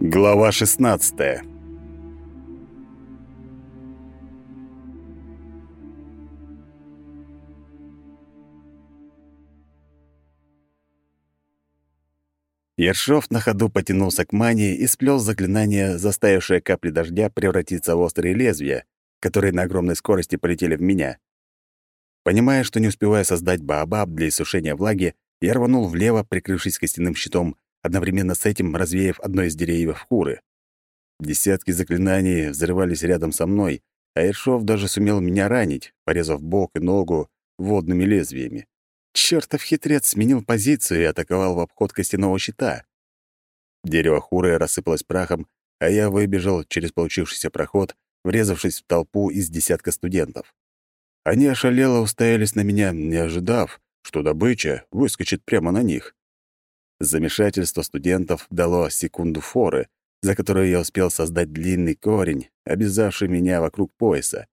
Глава 16 Ершов на ходу потянулся к мане и сплел заклинание, заставившее капли дождя превратиться в острые лезвия, которые на огромной скорости полетели в меня. Понимая, что не успеваю создать баобаб для иссушения влаги, я рванул влево, прикрывшись костяным щитом, одновременно с этим развеяв одно из деревьев куры. Десятки заклинаний взрывались рядом со мной, а Ершов даже сумел меня ранить, порезав бок и ногу водными лезвиями. Чёртов хитрец сменил позицию и атаковал в обход костяного щита. Дерево хуры рассыпалось прахом, а я выбежал через получившийся проход, врезавшись в толпу из десятка студентов. Они ошалело уставились на меня, не ожидав, что добыча выскочит прямо на них. Замешательство студентов дало секунду форы, за которую я успел создать длинный корень, обвязавший меня вокруг пояса.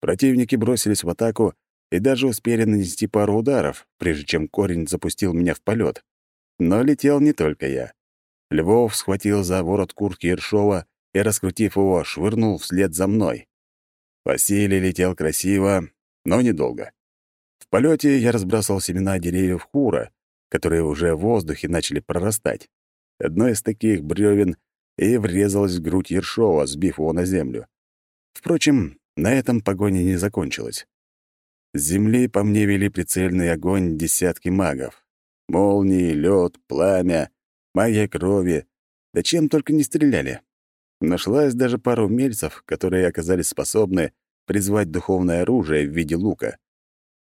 Противники бросились в атаку, и даже успели нанести пару ударов, прежде чем корень запустил меня в полет. Но летел не только я. Львов схватил за ворот куртки Ершова и, раскрутив его, швырнул вслед за мной. Василий летел красиво, но недолго. В полете я разбрасывал семена деревьев хура, которые уже в воздухе начали прорастать. Одно из таких бревен и врезалось в грудь Ершова, сбив его на землю. Впрочем, на этом погоня не закончилась. С земли по мне вели прицельный огонь десятки магов. Молнии, лед, пламя, магия крови. Да чем только не стреляли. Нашлась даже пара умельцев, которые оказались способны призвать духовное оружие в виде лука.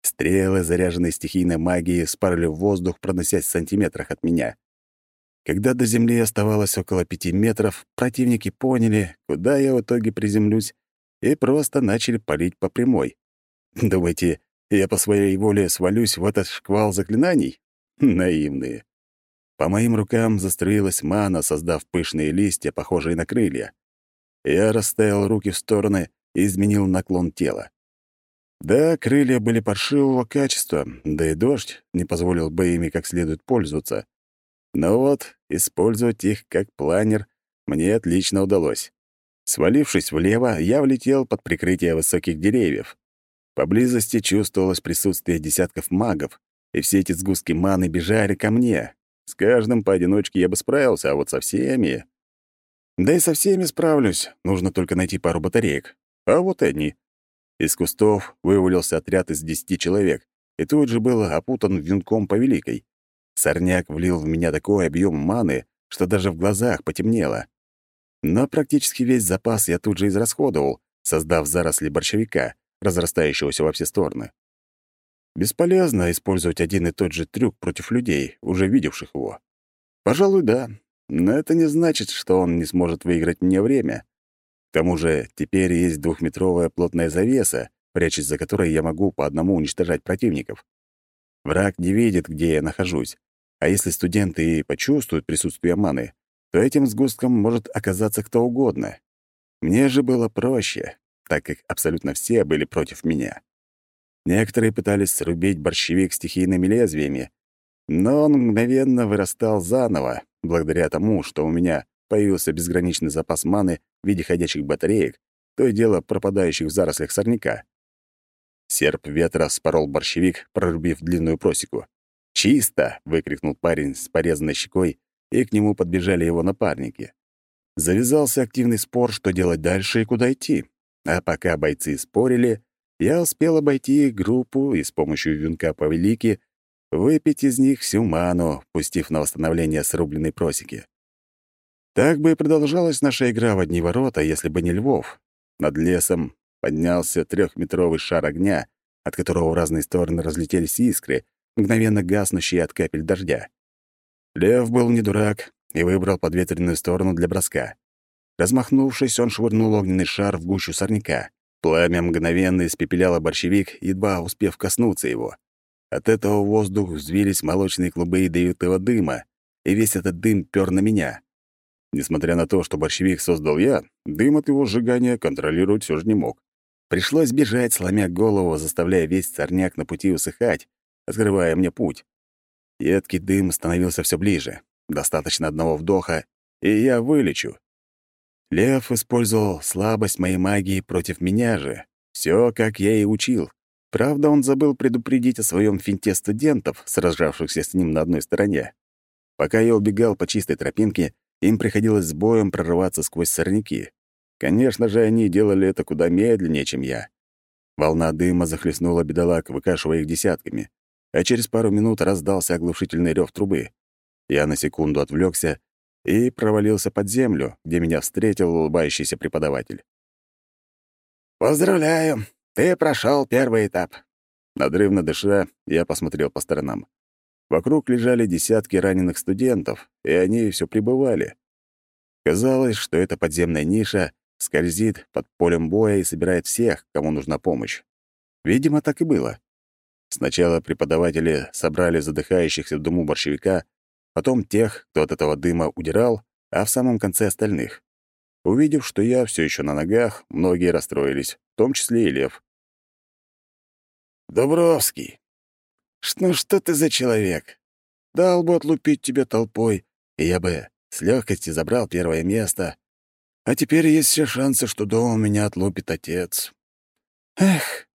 Стрелы, заряженные стихийной магией, спарили в воздух, проносясь в сантиметрах от меня. Когда до земли оставалось около пяти метров, противники поняли, куда я в итоге приземлюсь, и просто начали палить по прямой. Думаете, я по своей воле свалюсь в этот шквал заклинаний? Наивные. По моим рукам заструилась мана, создав пышные листья, похожие на крылья. Я расставил руки в стороны и изменил наклон тела. Да, крылья были паршивого качества, да и дождь не позволил бы ими как следует пользоваться. Но вот использовать их как планер мне отлично удалось. Свалившись влево, я влетел под прикрытие высоких деревьев. Поблизости чувствовалось присутствие десятков магов, и все эти сгустки маны бежали ко мне. С каждым поодиночке я бы справился, а вот со всеми... Да и со всеми справлюсь, нужно только найти пару батареек. А вот и они. Из кустов вывалился отряд из десяти человек, и тут же был опутан венком по великой. Сорняк влил в меня такой объем маны, что даже в глазах потемнело. Но практически весь запас я тут же израсходовал, создав заросли борщевика, разрастающегося во все стороны. Бесполезно использовать один и тот же трюк против людей, уже видевших его. Пожалуй, да, но это не значит, что он не сможет выиграть мне время. К тому же теперь есть двухметровая плотная завеса, прячась за которой я могу по одному уничтожать противников. Враг не видит, где я нахожусь, а если студенты и почувствуют присутствие маны, то этим сгустком может оказаться кто угодно. Мне же было проще так как абсолютно все были против меня. Некоторые пытались срубить борщевик стихийными лезвиями, но он мгновенно вырастал заново, благодаря тому, что у меня появился безграничный запас маны в виде ходячих батареек, то и дело пропадающих в зарослях сорняка. Серп ветра спорол борщевик, прорубив длинную просеку. «Чисто!» — выкрикнул парень с порезанной щекой, и к нему подбежали его напарники. Завязался активный спор, что делать дальше и куда идти. А пока бойцы спорили, я успел обойти группу и с помощью венка повелики выпить из них всю ману, пустив на восстановление срубленной просеки. Так бы и продолжалась наша игра в одни ворота, если бы не Львов. Над лесом поднялся трехметровый шар огня, от которого в разные стороны разлетелись искры, мгновенно гаснущие от капель дождя. Лев был не дурак и выбрал подветренную сторону для броска. Размахнувшись, он швырнул огненный шар в гущу сорняка. Пламя мгновенно испепеляло борщевик, едва успев коснуться его. От этого в воздух взвились молочные клубы ядовитого дыма, и весь этот дым пёр на меня. Несмотря на то, что борщевик создал я, дым от его сжигания контролировать все же не мог. Пришлось бежать, сломя голову, заставляя весь сорняк на пути усыхать, открывая мне путь. Едкий дым становился все ближе. Достаточно одного вдоха, и я вылечу. Лев использовал слабость моей магии против меня же. Все, как я и учил. Правда, он забыл предупредить о своем финте студентов, сражавшихся с ним на одной стороне. Пока я убегал по чистой тропинке, им приходилось с боем прорываться сквозь сорняки. Конечно же, они делали это куда медленнее, чем я. Волна дыма захлестнула бедолаг, выкашивая их десятками, а через пару минут раздался оглушительный рев трубы. Я на секунду отвлекся и провалился под землю, где меня встретил улыбающийся преподаватель. «Поздравляю, ты прошел первый этап». Надрывно дыша, я посмотрел по сторонам. Вокруг лежали десятки раненых студентов, и они все пребывали. Казалось, что эта подземная ниша скользит под полем боя и собирает всех, кому нужна помощь. Видимо, так и было. Сначала преподаватели собрали задыхающихся в дыму борщевика, потом тех, кто от этого дыма удирал, а в самом конце остальных. Увидев, что я все еще на ногах, многие расстроились, в том числе и Лев. «Дубровский, ну что ты за человек? Дал бы отлупить тебя толпой, и я бы с легкостью забрал первое место. А теперь есть все шансы, что дома меня отлупит отец. Эх!»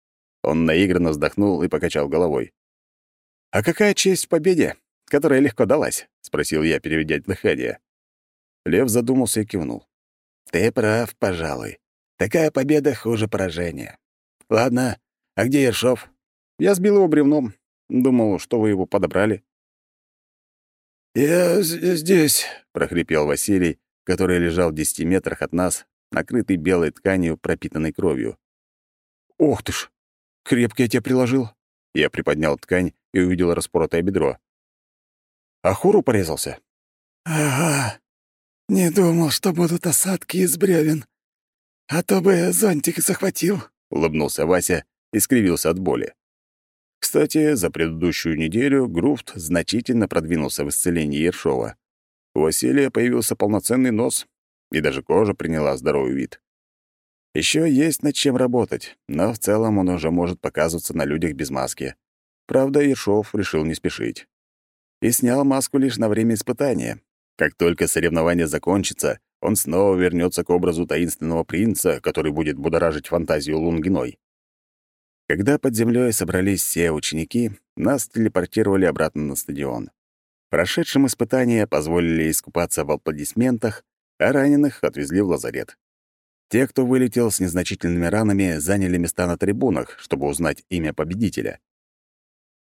Он наигранно вздохнул и покачал головой. «А какая честь в победе, которая легко далась?» — спросил я, переведя дыхание. Лев задумался и кивнул. «Ты прав, пожалуй. Такая победа хуже поражения. Ладно, а где Ершов?» «Я сбил его бревном. Думал, что вы его подобрали». «Я здесь», — прохрипел Василий, который лежал в десяти метрах от нас, накрытый белой тканью, пропитанной кровью. «Ох ты ж! Крепко я тебя приложил!» Я приподнял ткань и увидел распоротое бедро. «А хуру порезался?» «Ага. Не думал, что будут осадки из бревен. А то бы зонтик захватил», — улыбнулся Вася и скривился от боли. Кстати, за предыдущую неделю Груфт значительно продвинулся в исцелении Ершова. У Василия появился полноценный нос, и даже кожа приняла здоровый вид. Еще есть над чем работать, но в целом он уже может показываться на людях без маски. Правда, Ершов решил не спешить. И снял маску лишь на время испытания. Как только соревнование закончится, он снова вернется к образу таинственного принца, который будет будоражить фантазию Лунгиной. Когда под землей собрались все ученики, нас телепортировали обратно на стадион. Прошедшим испытания позволили искупаться в аплодисментах, а раненых отвезли в лазарет. Те, кто вылетел с незначительными ранами, заняли места на трибунах, чтобы узнать имя победителя.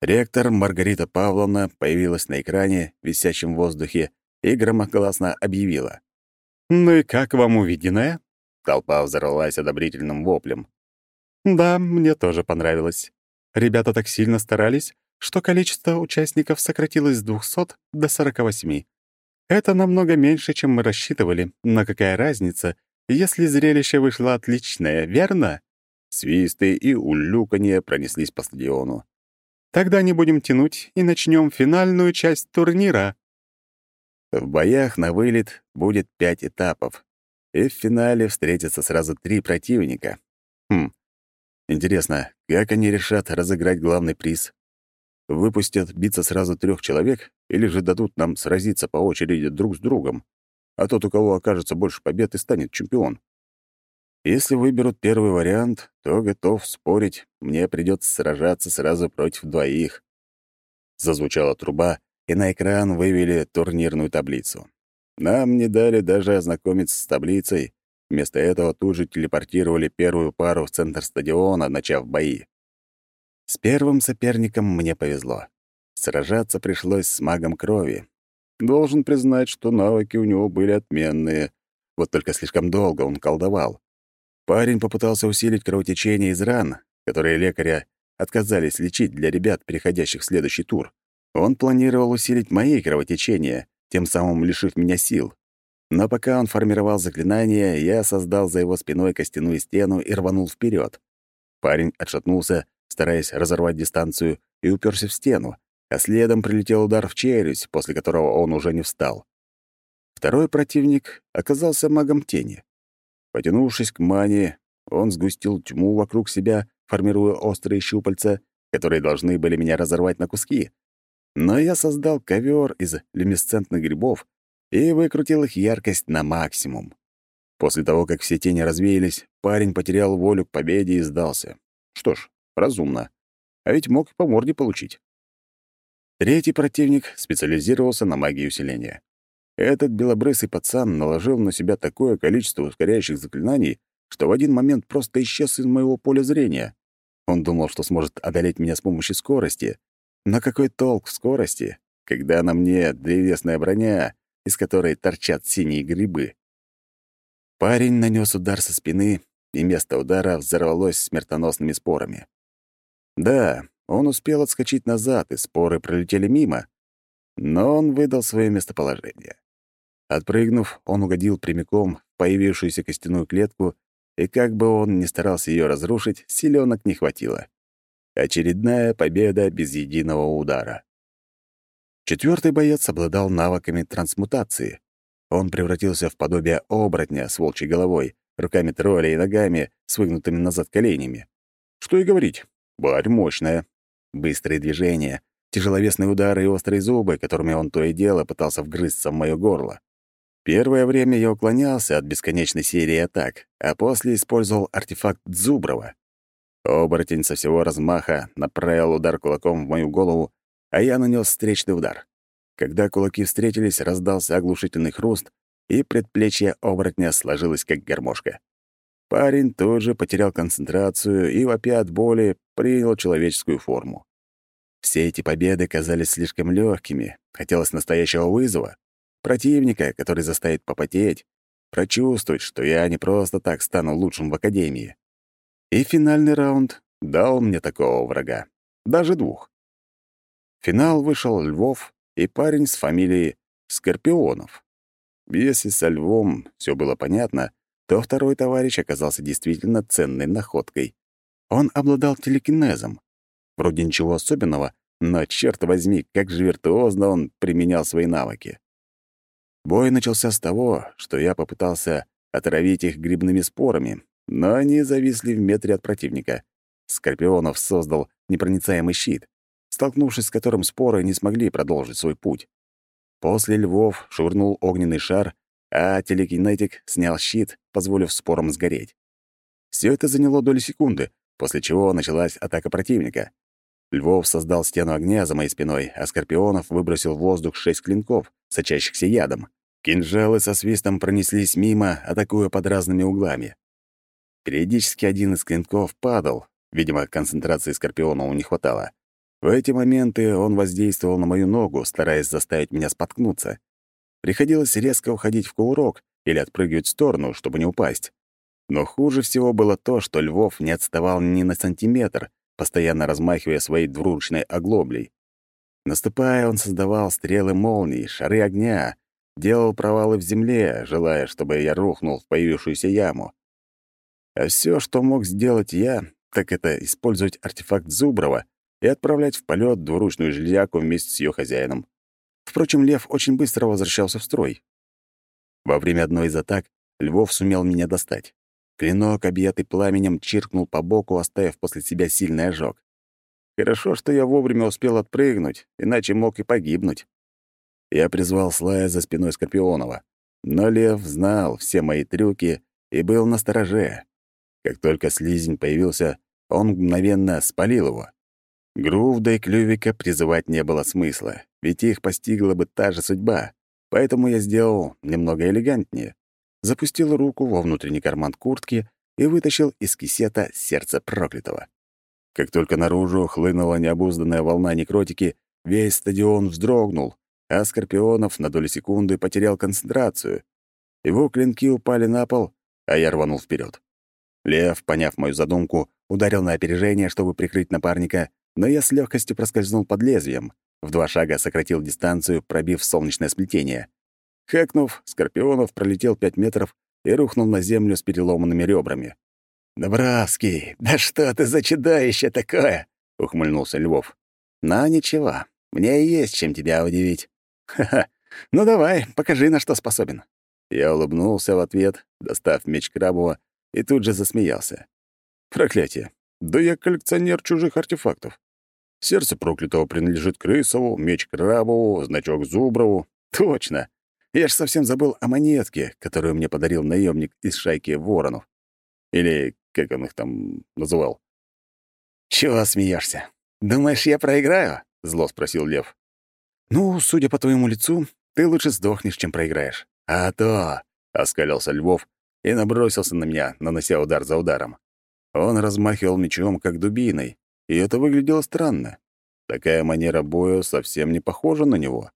Ректор Маргарита Павловна появилась на экране, висящем в воздухе, и громогласно объявила. «Ну и как вам увиденное?» Толпа взорвалась одобрительным воплем. Да, мне тоже понравилось. Ребята так сильно старались, что количество участников сократилось с 200 до 48. Это намного меньше, чем мы рассчитывали, но какая разница, если зрелище вышло отличное, верно? Свисты и улюканье пронеслись по стадиону. Тогда не будем тянуть и начнем финальную часть турнира. В боях на вылет будет пять этапов, и в финале встретятся сразу три противника. Хм, Интересно, как они решат разыграть главный приз? Выпустят биться сразу трех человек или же дадут нам сразиться по очереди друг с другом? А тот, у кого окажется больше побед, и станет чемпион. Если выберут первый вариант, то готов спорить, мне придется сражаться сразу против двоих. Зазвучала труба, и на экран вывели турнирную таблицу. Нам не дали даже ознакомиться с таблицей, Вместо этого тут же телепортировали первую пару в центр стадиона, начав бои. С первым соперником мне повезло. Сражаться пришлось с магом крови. Должен признать, что навыки у него были отменные. Вот только слишком долго он колдовал. Парень попытался усилить кровотечение из ран, которые лекаря отказались лечить для ребят, переходящих в следующий тур. Он планировал усилить мои кровотечения, тем самым лишив меня сил. Но пока он формировал заклинание, я создал за его спиной костяную стену и рванул вперед. Парень отшатнулся, стараясь разорвать дистанцию, и уперся в стену, а следом прилетел удар в челюсть, после которого он уже не встал. Второй противник оказался магом тени. Потянувшись к мане, он сгустил тьму вокруг себя, формируя острые щупальца, которые должны были меня разорвать на куски. Но я создал ковер из люмисцентных грибов и выкрутил их яркость на максимум. После того, как все тени развеялись, парень потерял волю к победе и сдался. Что ж, разумно. А ведь мог и по морде получить. Третий противник специализировался на магии усиления. Этот белобрысый пацан наложил на себя такое количество ускоряющих заклинаний, что в один момент просто исчез из моего поля зрения. Он думал, что сможет одолеть меня с помощью скорости. Но какой толк в скорости, когда на мне древесная броня, из которой торчат синие грибы? Парень нанес удар со спины, и место удара взорвалось смертоносными спорами. Да, он успел отскочить назад, и споры пролетели мимо, но он выдал свое местоположение. Отпрыгнув, он угодил прямиком в появившуюся костяную клетку, и как бы он ни старался ее разрушить, силёнок не хватило. Очередная победа без единого удара. Четвертый боец обладал навыками трансмутации. Он превратился в подобие оборотня с волчьей головой, руками тролля и ногами с выгнутыми назад коленями. Что и говорить, барь мощная. Быстрые движения, тяжеловесные удары и острые зубы, которыми он то и дело пытался вгрызться в моё горло. Первое время я уклонялся от бесконечной серии атак, а после использовал артефакт Зуброва. Оборотень со всего размаха направил удар кулаком в мою голову, а я нанес встречный удар. Когда кулаки встретились, раздался оглушительный хруст, и предплечье оборотня сложилось как гармошка. Парень тут же потерял концентрацию и, вопя от боли, принял человеческую форму. Все эти победы казались слишком легкими, хотелось настоящего вызова, противника, который заставит попотеть, прочувствовать, что я не просто так стану лучшим в Академии. И финальный раунд дал мне такого врага. Даже двух. Финал вышел Львов и парень с фамилией Скорпионов. Если со Львом все было понятно, то второй товарищ оказался действительно ценной находкой. Он обладал телекинезом. Вроде ничего особенного, но, черт возьми, как же виртуозно он применял свои навыки. Бой начался с того, что я попытался отравить их грибными спорами, но они зависли в метре от противника. Скорпионов создал непроницаемый щит, столкнувшись с которым споры не смогли продолжить свой путь. После львов швырнул огненный шар, а телекинетик снял щит, позволив спорам сгореть. Все это заняло доли секунды, после чего началась атака противника. Львов создал стену огня за моей спиной, а Скорпионов выбросил в воздух шесть клинков, сочащихся ядом. Кинжалы со свистом пронеслись мимо, атакуя под разными углами. Периодически один из клинков падал, видимо, концентрации Скорпионову не хватало. В эти моменты он воздействовал на мою ногу, стараясь заставить меня споткнуться. Приходилось резко уходить в кувырок или отпрыгивать в сторону, чтобы не упасть. Но хуже всего было то, что Львов не отставал ни на сантиметр, постоянно размахивая своей двуручной оглоблей. Наступая, он создавал стрелы молний, шары огня, делал провалы в земле, желая, чтобы я рухнул в появившуюся яму. А все, что мог сделать я, так это использовать артефакт Зуброва и отправлять в полет двуручную железяку вместе с ее хозяином. Впрочем, лев очень быстро возвращался в строй. Во время одной из атак Львов сумел меня достать. Клинок, объятый пламенем, чиркнул по боку, оставив после себя сильный ожог. Хорошо, что я вовремя успел отпрыгнуть, иначе мог и погибнуть. Я призвал Слая за спиной Скорпионова. Но Лев знал все мои трюки и был на стороже. Как только слизень появился, он мгновенно спалил его. Грувда и Клювика призывать не было смысла, ведь их постигла бы та же судьба, поэтому я сделал немного элегантнее запустил руку во внутренний карман куртки и вытащил из кисета сердце проклятого. Как только наружу хлынула необузданная волна некротики, весь стадион вздрогнул, а Скорпионов на долю секунды потерял концентрацию. Его клинки упали на пол, а я рванул вперед. Лев, поняв мою задумку, ударил на опережение, чтобы прикрыть напарника, но я с легкостью проскользнул под лезвием. В два шага сократил дистанцию, пробив солнечное сплетение. Хэкнув, Скорпионов пролетел пять метров и рухнул на землю с переломанными ребрами. «Добравский, да что ты за чудовище такое?» — ухмыльнулся Львов. «Но ничего, мне есть чем тебя удивить». «Ха-ха, ну давай, покажи, на что способен». Я улыбнулся в ответ, достав меч Крабова, и тут же засмеялся. «Проклятие! Да я коллекционер чужих артефактов. Сердце проклятого принадлежит Крысову, меч Крабову, значок Зуброву. Точно! Я ж совсем забыл о монетке, которую мне подарил наемник из шайки воронов. Или как он их там называл. «Чего смеешься? Думаешь, я проиграю?» — зло спросил Лев. «Ну, судя по твоему лицу, ты лучше сдохнешь, чем проиграешь». «А то!» — оскалился Львов и набросился на меня, нанося удар за ударом. Он размахивал мечом, как дубиной, и это выглядело странно. Такая манера боя совсем не похожа на него.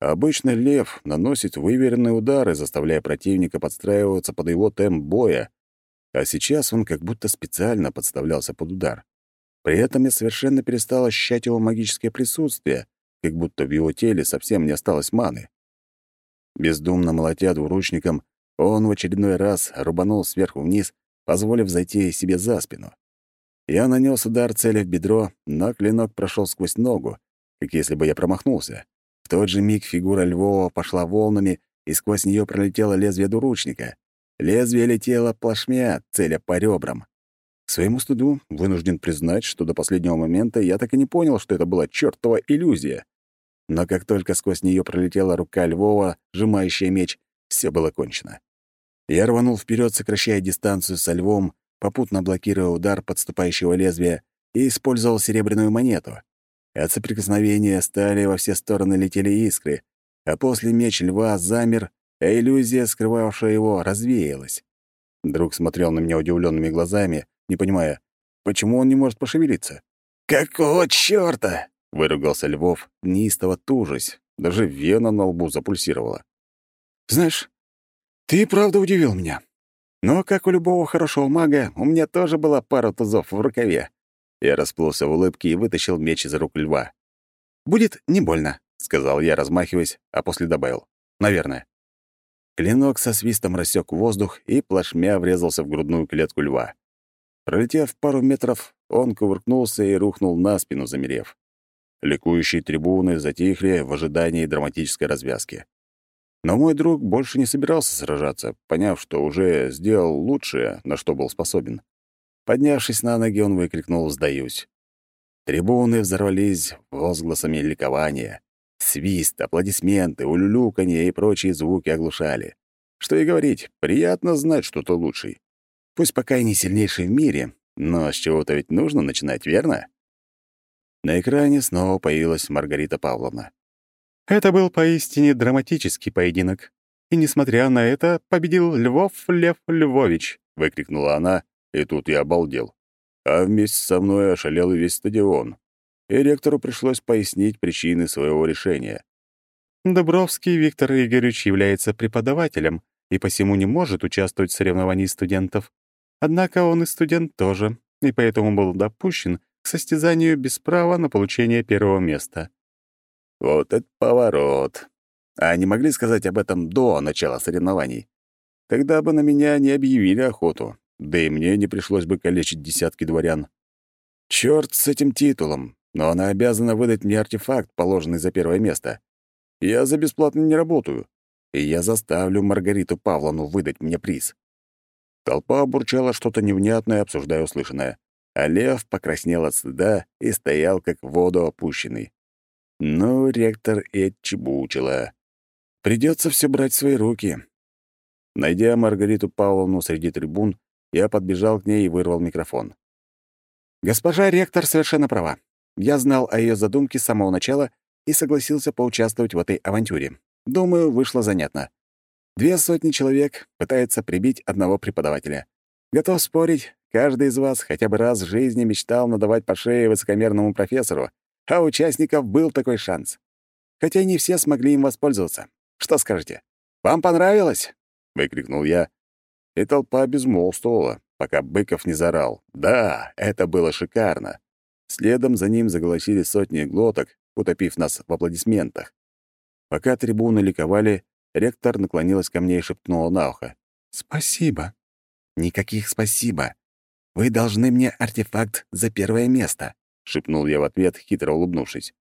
Обычно лев наносит выверенные удары, заставляя противника подстраиваться под его темп боя, а сейчас он как будто специально подставлялся под удар. При этом я совершенно перестал ощущать его магическое присутствие, как будто в его теле совсем не осталось маны. Бездумно молотя двуручником, он в очередной раз рубанул сверху вниз, позволив зайти себе за спину. Я нанес удар цели в бедро, но клинок прошел сквозь ногу, как если бы я промахнулся. В тот же миг фигура Львова пошла волнами, и сквозь нее пролетело лезвие двуручника. Лезвие летело плашмя, целя по ребрам. К своему стыду вынужден признать, что до последнего момента я так и не понял, что это была чертова иллюзия. Но как только сквозь нее пролетела рука Львова, сжимающая меч, все было кончено. Я рванул вперед, сокращая дистанцию со львом, попутно блокируя удар подступающего лезвия, и использовал серебряную монету. От соприкосновения стали во все стороны летели искры, а после меч льва замер, а иллюзия, скрывавшая его, развеялась. Друг смотрел на меня удивленными глазами, не понимая, почему он не может пошевелиться. «Какого чёрта?» — выругался Львов, неистово тужась. Даже вена на лбу запульсировала. «Знаешь, ты правда удивил меня. Но, как у любого хорошего мага, у меня тоже была пара тузов в рукаве. Я расплылся в улыбке и вытащил меч из рук льва. «Будет не больно», — сказал я, размахиваясь, а после добавил. «Наверное». Клинок со свистом рассек воздух и плашмя врезался в грудную клетку льва. Пролетев пару метров, он кувыркнулся и рухнул на спину, замерев. Ликующие трибуны затихли в ожидании драматической развязки. Но мой друг больше не собирался сражаться, поняв, что уже сделал лучшее, на что был способен. Поднявшись на ноги, он выкрикнул «Сдаюсь!». Трибуны взорвались возгласами ликования. Свист, аплодисменты, улюлюканье и прочие звуки оглушали. Что и говорить, приятно знать, что ты лучший. Пусть пока и не сильнейший в мире, но с чего-то ведь нужно начинать, верно? На экране снова появилась Маргарита Павловна. Это был поистине драматический поединок. И, несмотря на это, победил Львов Лев Львович, — выкрикнула она, и тут я обалдел. А вместе со мной ошалел и весь стадион. И ректору пришлось пояснить причины своего решения. Дубровский Виктор Игоревич является преподавателем и посему не может участвовать в соревновании студентов. Однако он и студент тоже, и поэтому был допущен к состязанию без права на получение первого места. Вот это поворот. А не могли сказать об этом до начала соревнований? Тогда бы на меня не объявили охоту, да и мне не пришлось бы калечить десятки дворян. Чёрт с этим титулом, но она обязана выдать мне артефакт, положенный за первое место. Я за бесплатно не работаю, и я заставлю Маргариту Павловну выдать мне приз. Толпа бурчала что-то невнятное, обсуждая услышанное, а лев покраснел от стыда и стоял, как воду опущенный. Ну, ректор и отчебучила. Придется все брать в свои руки. Найдя Маргариту Павловну среди трибун, я подбежал к ней и вырвал микрофон. «Госпожа ректор совершенно права. Я знал о ее задумке с самого начала и согласился поучаствовать в этой авантюре. Думаю, вышло занятно. Две сотни человек пытаются прибить одного преподавателя. Готов спорить, каждый из вас хотя бы раз в жизни мечтал надавать по шее высокомерному профессору, а у участников был такой шанс. Хотя не все смогли им воспользоваться. Что скажете? Вам понравилось?» — выкрикнул я, и толпа безмолвствовала, пока Быков не зарал. Да, это было шикарно. Следом за ним заголосили сотни глоток, утопив нас в аплодисментах. Пока трибуны ликовали, ректор наклонилась ко мне и шепнула на ухо. «Спасибо». «Никаких спасибо. Вы должны мне артефакт за первое место», — шепнул я в ответ, хитро улыбнувшись.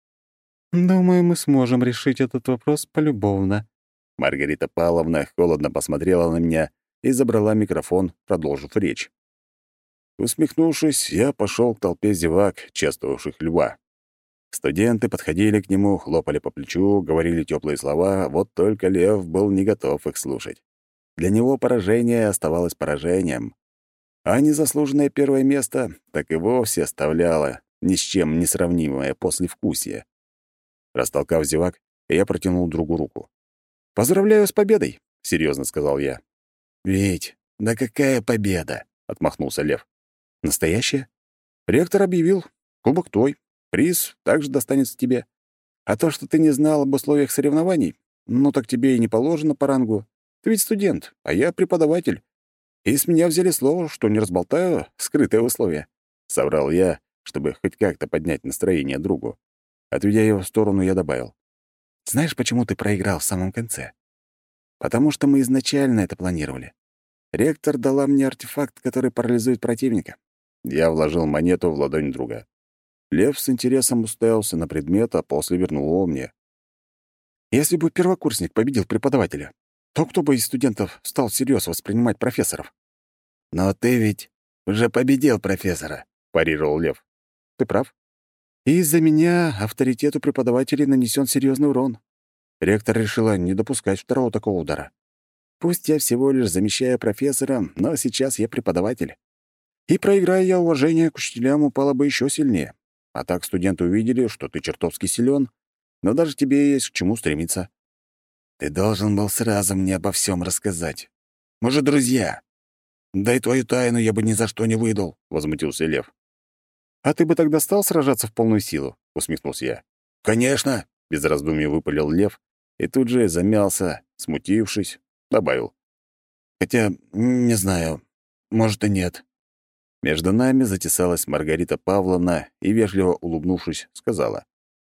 «Думаю, мы сможем решить этот вопрос полюбовно». Маргарита Павловна холодно посмотрела на меня и забрала микрофон, продолжив речь. Усмехнувшись, я пошел к толпе зевак, чествовавших льва. Студенты подходили к нему, хлопали по плечу, говорили теплые слова, вот только Лев был не готов их слушать. Для него поражение оставалось поражением, а незаслуженное первое место так и вовсе оставляло ни с чем не сравнимое послевкусие. Растолкав зевак, я протянул другу руку. «Поздравляю с победой!» — серьезно сказал я. «Вить, да какая победа!» — отмахнулся Лев. «Настоящая? Ректор объявил. Кубок твой. Приз также достанется тебе. А то, что ты не знал об условиях соревнований, ну так тебе и не положено по рангу. Ты ведь студент, а я преподаватель. И с меня взяли слово, что не разболтаю скрытое условие. Соврал я, чтобы хоть как-то поднять настроение другу. Отведя его в сторону, я добавил. «Знаешь, почему ты проиграл в самом конце? Потому что мы изначально это планировали. Ректор дала мне артефакт, который парализует противника. Я вложил монету в ладонь друга. Лев с интересом уставился на предмет, а после вернул его мне. Если бы первокурсник победил преподавателя, то кто бы из студентов стал всерьез воспринимать профессоров? «Но ты ведь уже победил профессора», — парировал Лев. «Ты прав. И из-за меня авторитету преподавателей нанесен серьезный урон. Ректор решила не допускать второго такого удара. Пусть я всего лишь замещаю профессора, но сейчас я преподаватель. И проиграя я уважение к учителям упало бы еще сильнее. А так студенты увидели, что ты чертовски силен, но даже тебе есть к чему стремиться. Ты должен был сразу мне обо всем рассказать. Мы же друзья. Дай твою тайну я бы ни за что не выдал, — возмутился Лев. «А ты бы тогда стал сражаться в полную силу?» — усмехнулся я. «Конечно!» — без раздумий выпалил Лев и тут же замялся, смутившись, добавил. «Хотя, не знаю, может и нет». Между нами затесалась Маргарита Павловна и, вежливо улыбнувшись, сказала.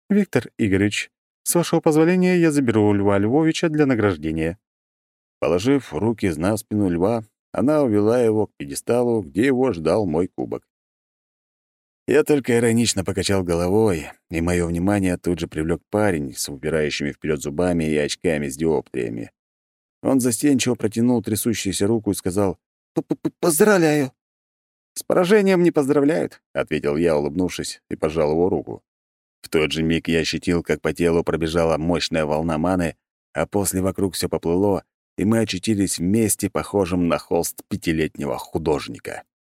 «Виктор Игоревич, с вашего позволения я заберу Льва Львовича для награждения». Положив руки на спину льва, она увела его к пьедесталу, где его ждал мой кубок. Я только иронично покачал головой, и мое внимание тут же привлек парень с упирающими вперед зубами и очками с диоптриями. Он застенчиво протянул трясущуюся руку и сказал П -п «Поздравляю». «С поражением не поздравляют», — ответил я, улыбнувшись, и пожал его руку. В тот же миг я ощутил, как по телу пробежала мощная волна маны, а после вокруг все поплыло, и мы очутились вместе, похожим на холст пятилетнего художника.